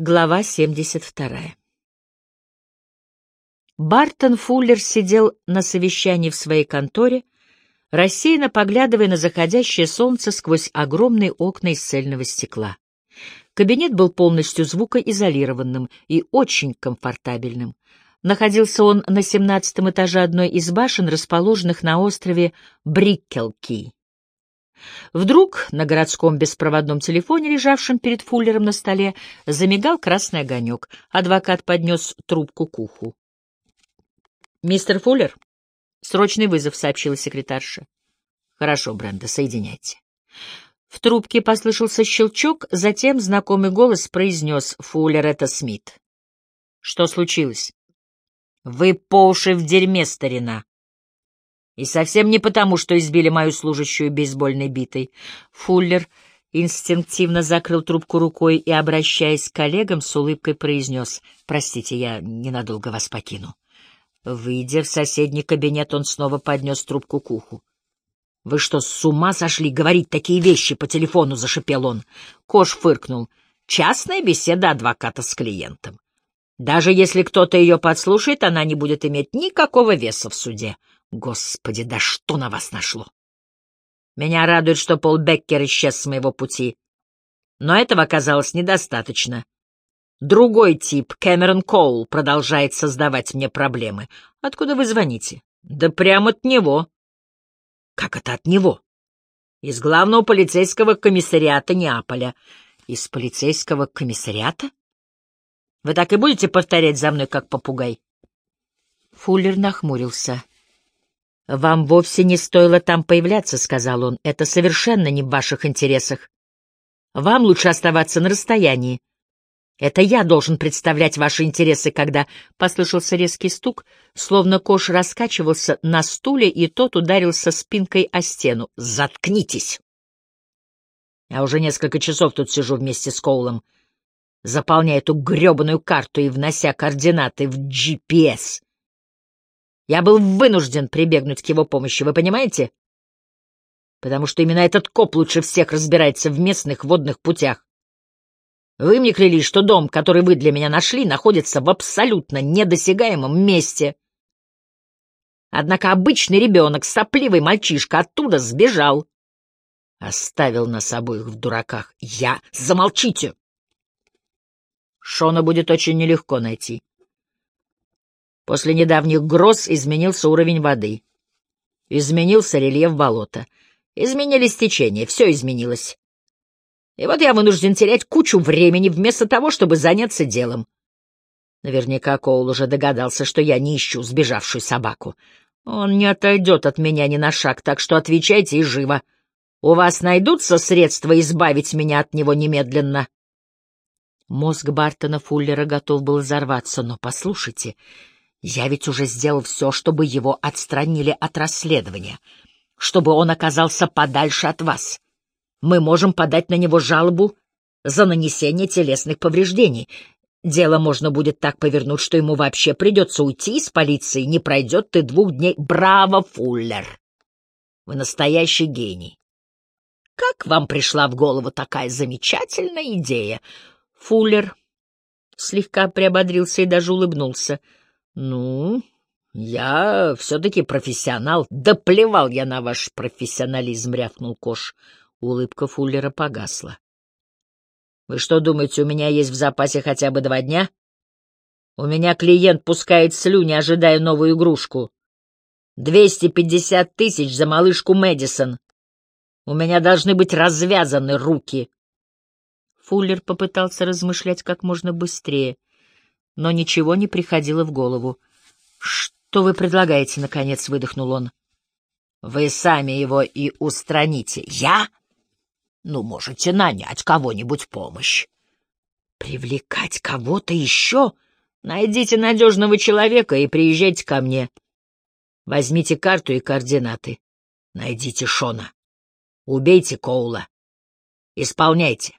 Глава 72. Бартон Фуллер сидел на совещании в своей конторе, рассеянно поглядывая на заходящее солнце сквозь огромные окна из цельного стекла. Кабинет был полностью звукоизолированным и очень комфортабельным. Находился он на семнадцатом этаже одной из башен, расположенных на острове Бриккелки. Вдруг на городском беспроводном телефоне, лежавшем перед Фуллером на столе, замигал красный огонек. Адвокат поднес трубку к уху. «Мистер Фуллер?» «Срочный вызов», — сообщила секретарша. «Хорошо, Бренда, соединяйте». В трубке послышался щелчок, затем знакомый голос произнес «Фуллер, это Смит». «Что случилось?» «Вы по уши в дерьме, старина», и совсем не потому, что избили мою служащую бейсбольной битой. Фуллер инстинктивно закрыл трубку рукой и, обращаясь к коллегам, с улыбкой произнес «Простите, я ненадолго вас покину». Выйдя в соседний кабинет, он снова поднес трубку к уху. «Вы что, с ума сошли говорить такие вещи по телефону?» — зашипел он. Кош фыркнул. «Частная беседа адвоката с клиентом. Даже если кто-то ее подслушает, она не будет иметь никакого веса в суде. Господи, да что на вас нашло? Меня радует, что Пол Беккер исчез с моего пути. Но этого оказалось недостаточно. Другой тип, Кэмерон Коул, продолжает создавать мне проблемы. Откуда вы звоните? Да прямо от него. Как это от него? Из главного полицейского комиссариата Неаполя. Из полицейского комиссариата? Вы так и будете повторять за мной, как попугай? Фуллер нахмурился. «Вам вовсе не стоило там появляться», — сказал он. «Это совершенно не в ваших интересах. Вам лучше оставаться на расстоянии. Это я должен представлять ваши интересы, когда...» Послышался резкий стук, словно кош раскачивался на стуле, и тот ударился спинкой о стену. «Заткнитесь!» Я уже несколько часов тут сижу вместе с Коулом, заполняя эту гребаную карту и внося координаты в GPS. Я был вынужден прибегнуть к его помощи, вы понимаете? Потому что именно этот коп лучше всех разбирается в местных водных путях. Вы мне клялись, что дом, который вы для меня нашли, находится в абсолютно недосягаемом месте. Однако обычный ребенок, сопливый мальчишка, оттуда сбежал. Оставил нас обоих в дураках. Я... Замолчите! Шона будет очень нелегко найти. После недавних гроз изменился уровень воды. Изменился рельеф болота. Изменились течения, все изменилось. И вот я вынужден терять кучу времени вместо того, чтобы заняться делом. Наверняка Коул уже догадался, что я не ищу сбежавшую собаку. Он не отойдет от меня ни на шаг, так что отвечайте и живо. У вас найдутся средства избавить меня от него немедленно? Мозг Бартона Фуллера готов был взорваться, но послушайте, я ведь уже сделал все, чтобы его отстранили от расследования, чтобы он оказался подальше от вас. Мы можем подать на него жалобу за нанесение телесных повреждений. Дело можно будет так повернуть, что ему вообще придется уйти из полиции, не пройдет ты двух дней. Браво, Фуллер! Вы настоящий гений. Как вам пришла в голову такая замечательная идея? Фуллер слегка приободрился и даже улыбнулся — «Ну, я все-таки профессионал. Да плевал я на ваш профессионализм», — рявкнул Кош. Улыбка Фуллера погасла. «Вы что думаете, у меня есть в запасе хотя бы два дня? У меня клиент пускает слюни, ожидая новую игрушку. Двести пятьдесят тысяч за малышку Мэдисон. У меня должны быть развязаны руки». Фуллер попытался размышлять как можно быстрее — но ничего не приходило в голову. «Что вы предлагаете?» — наконец выдохнул он. «Вы сами его и устраните. Я? Ну, можете нанять кого-нибудь помощь. Привлекать кого-то еще? Найдите надежного человека и приезжайте ко мне. Возьмите карту и координаты. Найдите Шона. Убейте Коула. Исполняйте.